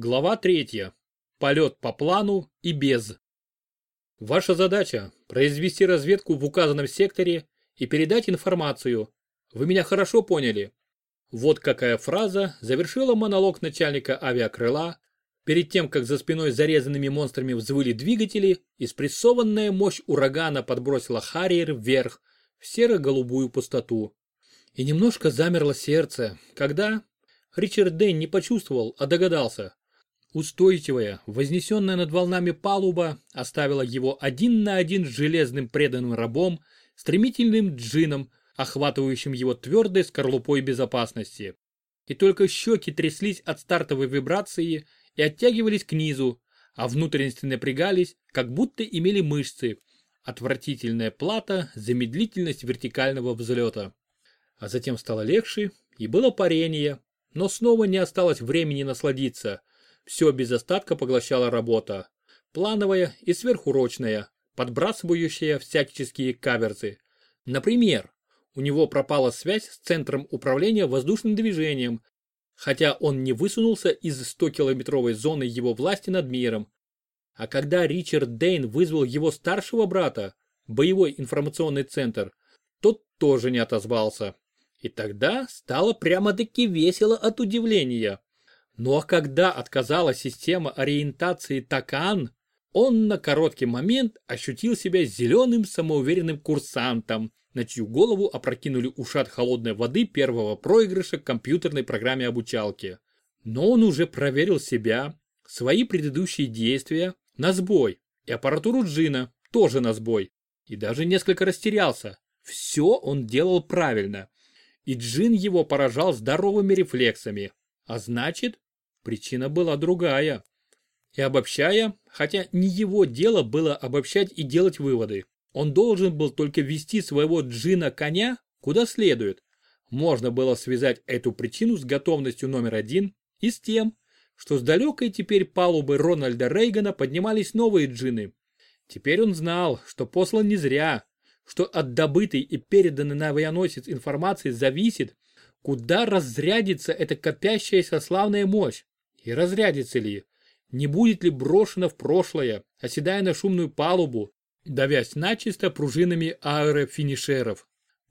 Глава 3. Полет по плану и без. Ваша задача – произвести разведку в указанном секторе и передать информацию. Вы меня хорошо поняли? Вот какая фраза завершила монолог начальника авиакрыла, перед тем, как за спиной зарезанными монстрами взвыли двигатели и спрессованная мощь урагана подбросила Харриер вверх в серо-голубую пустоту. И немножко замерло сердце, когда Ричард Дэйн не почувствовал, а догадался. Устойчивая, вознесенная над волнами палуба оставила его один на один с железным преданным рабом, стремительным джином, охватывающим его твердой скорлупой безопасности. И только щеки тряслись от стартовой вибрации и оттягивались к низу, а внутренности напрягались, как будто имели мышцы. Отвратительная плата за медлительность вертикального взлета. А затем стало легче, и было парение, но снова не осталось времени насладиться. Все без остатка поглощала работа. Плановая и сверхурочная, подбрасывающая всяческие каверзы. Например, у него пропала связь с центром управления воздушным движением, хотя он не высунулся из 100-километровой зоны его власти над миром. А когда Ричард Дейн вызвал его старшего брата, боевой информационный центр, тот тоже не отозвался. И тогда стало прямо-таки весело от удивления. Ну а когда отказала система ориентации Такан, он на короткий момент ощутил себя зеленым самоуверенным курсантом, на чью голову опрокинули ушат холодной воды первого проигрыша к компьютерной программе обучалки. Но он уже проверил себя, свои предыдущие действия, на сбой, и аппаратуру Джина тоже на сбой, и даже несколько растерялся. Все он делал правильно. И Джин его поражал здоровыми рефлексами. А значит, Причина была другая. И обобщая, хотя не его дело было обобщать и делать выводы, он должен был только вести своего джина-коня куда следует. Можно было связать эту причину с готовностью номер один и с тем, что с далекой теперь палубы Рональда Рейгана поднимались новые джины. Теперь он знал, что послан не зря, что от добытой и переданной на авианосец информации зависит, куда разрядится эта копящаяся славная мощь. И разрядится ли? Не будет ли брошено в прошлое, оседая на шумную палубу, давясь начисто пружинами аэрофинишеров?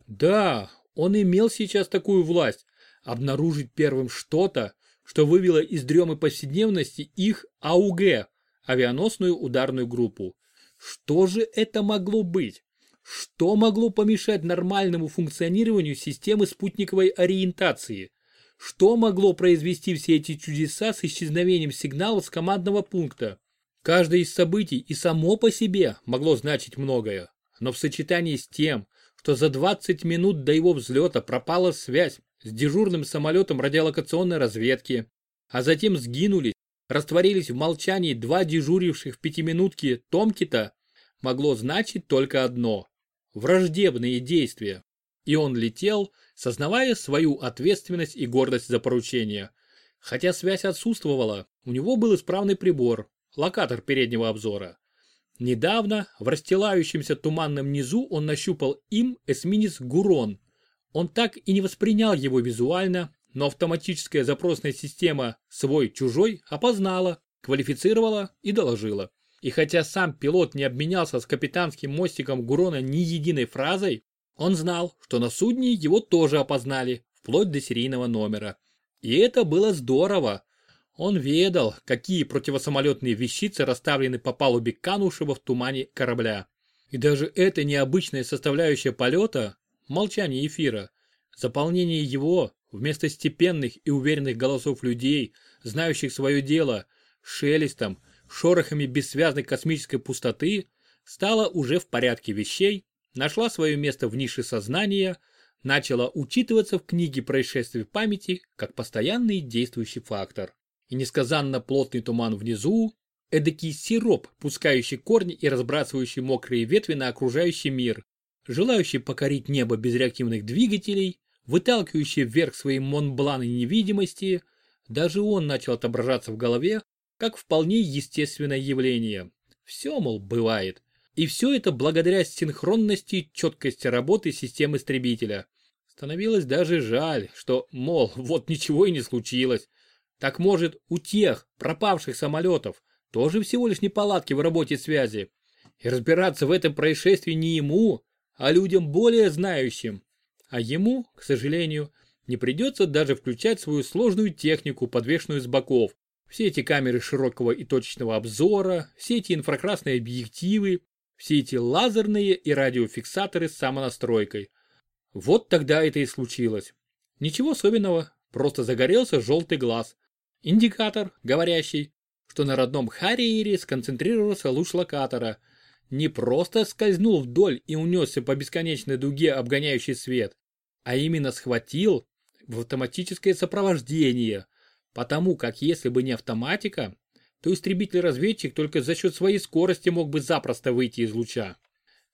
Да, он имел сейчас такую власть, обнаружить первым что-то, что вывело из дремы повседневности их АУГ, авианосную ударную группу. Что же это могло быть? Что могло помешать нормальному функционированию системы спутниковой ориентации? Что могло произвести все эти чудеса с исчезновением сигналов с командного пункта? Каждое из событий и само по себе могло значить многое, но в сочетании с тем, что за 20 минут до его взлета пропала связь с дежурным самолетом радиолокационной разведки, а затем сгинули, растворились в молчании два дежуривших в пятиминутке Томкита, могло значить только одно – враждебные действия. И он летел, сознавая свою ответственность и гордость за поручение. Хотя связь отсутствовала, у него был исправный прибор, локатор переднего обзора. Недавно в расстилающемся туманном низу он нащупал им эсминец «Гурон». Он так и не воспринял его визуально, но автоматическая запросная система «свой-чужой» опознала, квалифицировала и доложила. И хотя сам пилот не обменялся с капитанским мостиком Гурона ни единой фразой, он знал, что на судне его тоже опознали, вплоть до серийного номера. И это было здорово. Он ведал, какие противосамолетные вещицы расставлены по палубе канувшего в тумане корабля. И даже эта необычная составляющая полета, молчание эфира, заполнение его, вместо степенных и уверенных голосов людей, знающих свое дело, шелестом, шорохами бессвязной космической пустоты, стало уже в порядке вещей нашла свое место в нише сознания, начала учитываться в книге происшествий памяти как постоянный действующий фактор. И несказанно плотный туман внизу, эдакий сироп, пускающий корни и разбрасывающий мокрые ветви на окружающий мир, желающий покорить небо без реактивных двигателей, выталкивающий вверх свои монбланы невидимости, даже он начал отображаться в голове как вполне естественное явление. Все, мол, бывает. И все это благодаря синхронности и четкости работы системы истребителя. Становилось даже жаль, что, мол, вот ничего и не случилось. Так может, у тех пропавших самолетов тоже всего лишь неполадки в работе связи. И разбираться в этом происшествии не ему, а людям более знающим. А ему, к сожалению, не придется даже включать свою сложную технику, подвешенную с боков. Все эти камеры широкого и точечного обзора, все эти инфракрасные объективы, все эти лазерные и радиофиксаторы с самонастройкой. Вот тогда это и случилось. Ничего особенного, просто загорелся желтый глаз. Индикатор, говорящий, что на родном Харриере сконцентрировался луч локатора. Не просто скользнул вдоль и унесся по бесконечной дуге обгоняющий свет, а именно схватил в автоматическое сопровождение, потому как если бы не автоматика, то истребитель-разведчик только за счет своей скорости мог бы запросто выйти из луча.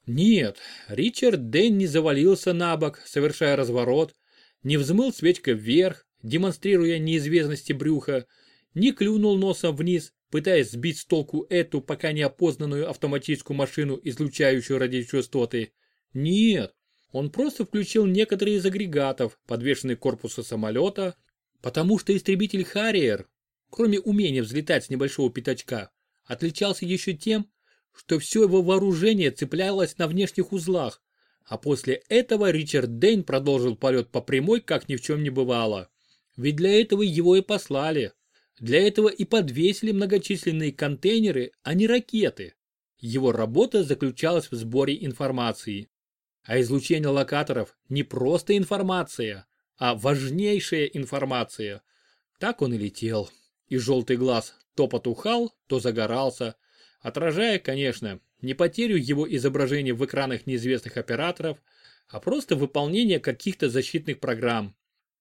Нет, Ричард Дэн не завалился на бок, совершая разворот, не взмыл свечкой вверх, демонстрируя неизвестности брюха, не клюнул носом вниз, пытаясь сбить с толку эту пока неопознанную автоматическую машину, излучающую радиочастоты. Нет, он просто включил некоторые из агрегатов, подвешенных к корпусу самолета, потому что истребитель Харриер, кроме умения взлетать с небольшого пятачка, отличался еще тем, что все его вооружение цеплялось на внешних узлах, а после этого Ричард Дейн продолжил полет по прямой, как ни в чем не бывало. Ведь для этого его и послали. Для этого и подвесили многочисленные контейнеры, а не ракеты. Его работа заключалась в сборе информации. А излучение локаторов не просто информация, а важнейшая информация. Так он и летел. И желтый глаз то потухал, то загорался, отражая, конечно, не потерю его изображения в экранах неизвестных операторов, а просто выполнение каких-то защитных программ.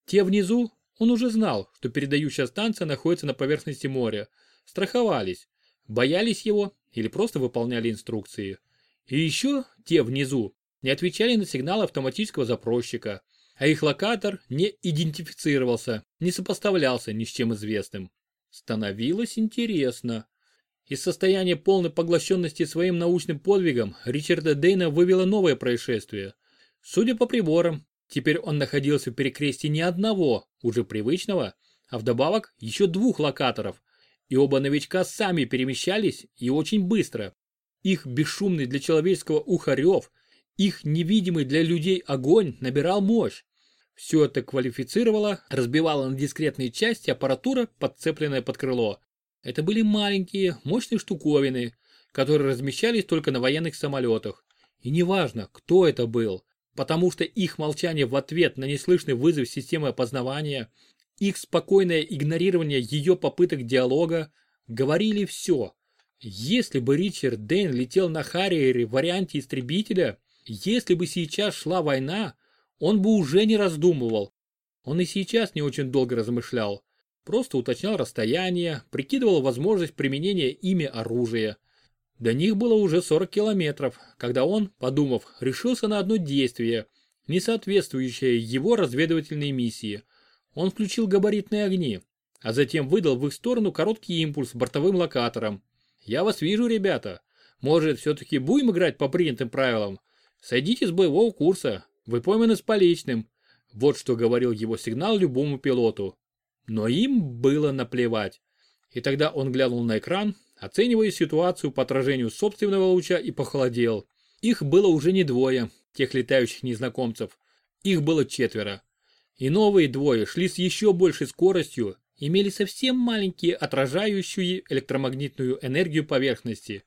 Те внизу, он уже знал, что передающая станция находится на поверхности моря, страховались, боялись его или просто выполняли инструкции. И еще те внизу не отвечали на сигналы автоматического запросчика, а их локатор не идентифицировался, не сопоставлялся ни с чем известным. Становилось интересно. Из состояния полной поглощенности своим научным подвигом Ричарда Дейна вывело новое происшествие. Судя по приборам, теперь он находился в перекрестии не одного, уже привычного, а вдобавок еще двух локаторов, и оба новичка сами перемещались и очень быстро. Их бесшумный для человеческого уха рев, их невидимый для людей огонь набирал мощь. Все это квалифицировало, разбивало на дискретные части аппаратура, подцепленная под крыло. Это были маленькие, мощные штуковины, которые размещались только на военных самолетах. И неважно, кто это был, потому что их молчание в ответ на неслышный вызов системы опознавания, их спокойное игнорирование ее попыток диалога говорили все. Если бы Ричард Дэйн летел на Харриере в варианте истребителя, если бы сейчас шла война, он бы уже не раздумывал. Он и сейчас не очень долго размышлял. Просто уточнял расстояние, прикидывал возможность применения ими оружия. До них было уже 40 километров, когда он, подумав, решился на одно действие, не соответствующее его разведывательной миссии. Он включил габаритные огни, а затем выдал в их сторону короткий импульс бортовым локатором. «Я вас вижу, ребята. Может, все-таки будем играть по принятым правилам? Сойдите с боевого курса. Вы пойманы с поличным». Вот что говорил его сигнал любому пилоту. Но им было наплевать. И тогда он глянул на экран, оценивая ситуацию по отражению собственного луча и похолодел. Их было уже не двое, тех летающих незнакомцев. Их было четверо. И новые двое шли с еще большей скоростью, имели совсем маленькие отражающие электромагнитную энергию поверхности.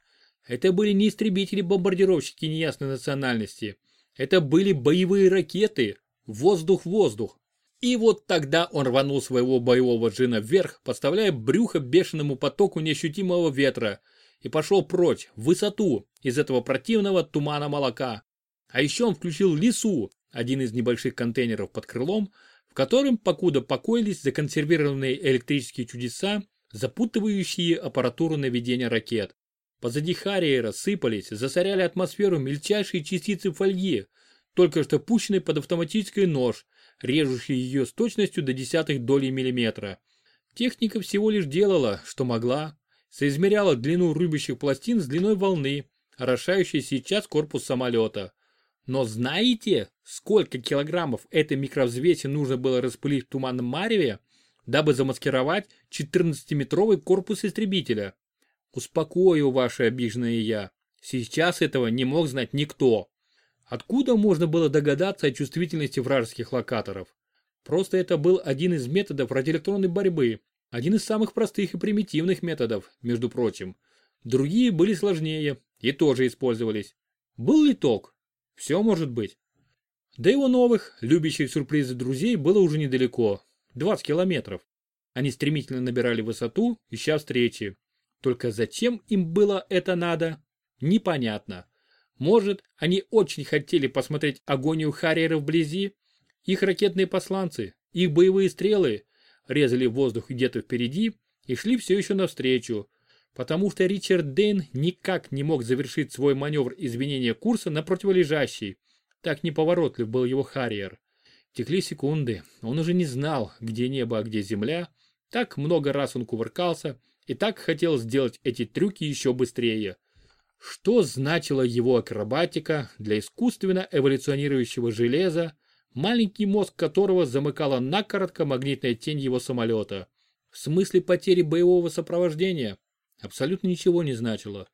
Это были не истребители-бомбардировщики неясной национальности. Это были боевые ракеты. Воздух-воздух. И вот тогда он рванул своего боевого джина вверх, подставляя брюхо бешеному потоку неощутимого ветра, и пошел прочь, в высоту, из этого противного тумана молока. А еще он включил лису, один из небольших контейнеров под крылом, в котором покуда покоились законсервированные электрические чудеса, запутывающие аппаратуру наведения ракет. Позади Харриера сыпались, засоряли атмосферу мельчайшие частицы фольги, только что пущенный под автоматический нож, режущий ее с точностью до десятых долей миллиметра. Техника всего лишь делала, что могла, соизмеряла длину рубящих пластин с длиной волны, орошающей сейчас корпус самолета. Но знаете, сколько килограммов этой микровзвеси нужно было распылить в туманном мареве, дабы замаскировать 14-метровый корпус истребителя. Успокою ваше обиженное я. Сейчас этого не мог знать никто. Откуда можно было догадаться о чувствительности вражеских локаторов? Просто это был один из методов радиоэлектронной борьбы, один из самых простых и примитивных методов, между прочим. Другие были сложнее и тоже использовались. Был ли ток? Все может быть. До его новых, любящих сюрпризы друзей было уже недалеко, 20 километров. Они стремительно набирали высоту, ища встречи. Только зачем им было это надо, непонятно. Может, они очень хотели посмотреть агонию Харриера вблизи? Их ракетные посланцы, их боевые стрелы резали воздух где-то впереди и шли все еще навстречу, потому что Ричард Дейн никак не мог завершить свой маневр изменения курса на противолежащий. Так неповоротлив был его Харриер. Текли секунды, он уже не знал, где небо, а где земля. Так много раз он кувыркался и так хотел сделать эти трюки еще быстрее. Что значила его акробатика для искусственно эволюционирующего железа, маленький мозг которого замыкала накоротко магнитная тень его самолета? В смысле потери боевого сопровождения? Абсолютно ничего не значило.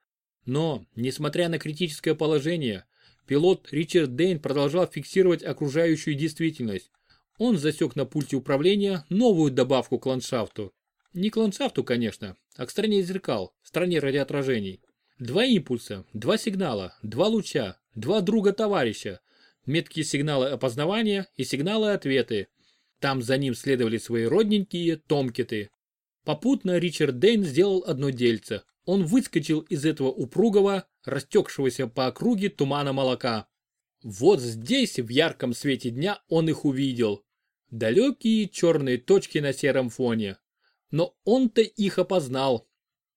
Но, несмотря на критическое положение, пилот Ричард Дейн продолжал фиксировать окружающую действительность. Он засек на пульте управления новую добавку к ландшафту. Не к ландшафту, конечно, а к стране зеркал, стране радиоотражений. Два импульса, два сигнала, два луча, два друга-товарища, меткие сигналы опознавания и сигналы-ответы. Там за ним следовали свои родненькие томкеты. Попутно Ричард Дейн сделал одно дельце. Он выскочил из этого упругого, растекшегося по округе тумана молока. Вот здесь, в ярком свете дня, он их увидел. Далекие черные точки на сером фоне. Но он-то их опознал.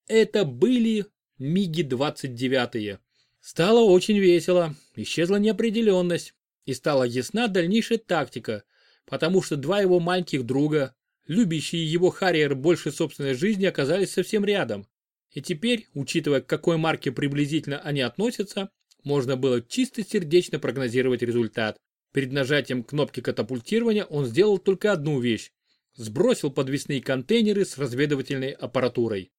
Это были Миги-29. Стало очень весело, исчезла неопределенность, и стала ясна дальнейшая тактика, потому что два его маленьких друга, любящие его Харриер больше собственной жизни, оказались совсем рядом. И теперь, учитывая, к какой марке приблизительно они относятся, можно было чисто сердечно прогнозировать результат. Перед нажатием кнопки катапультирования он сделал только одну вещь. Сбросил подвесные контейнеры с разведывательной аппаратурой.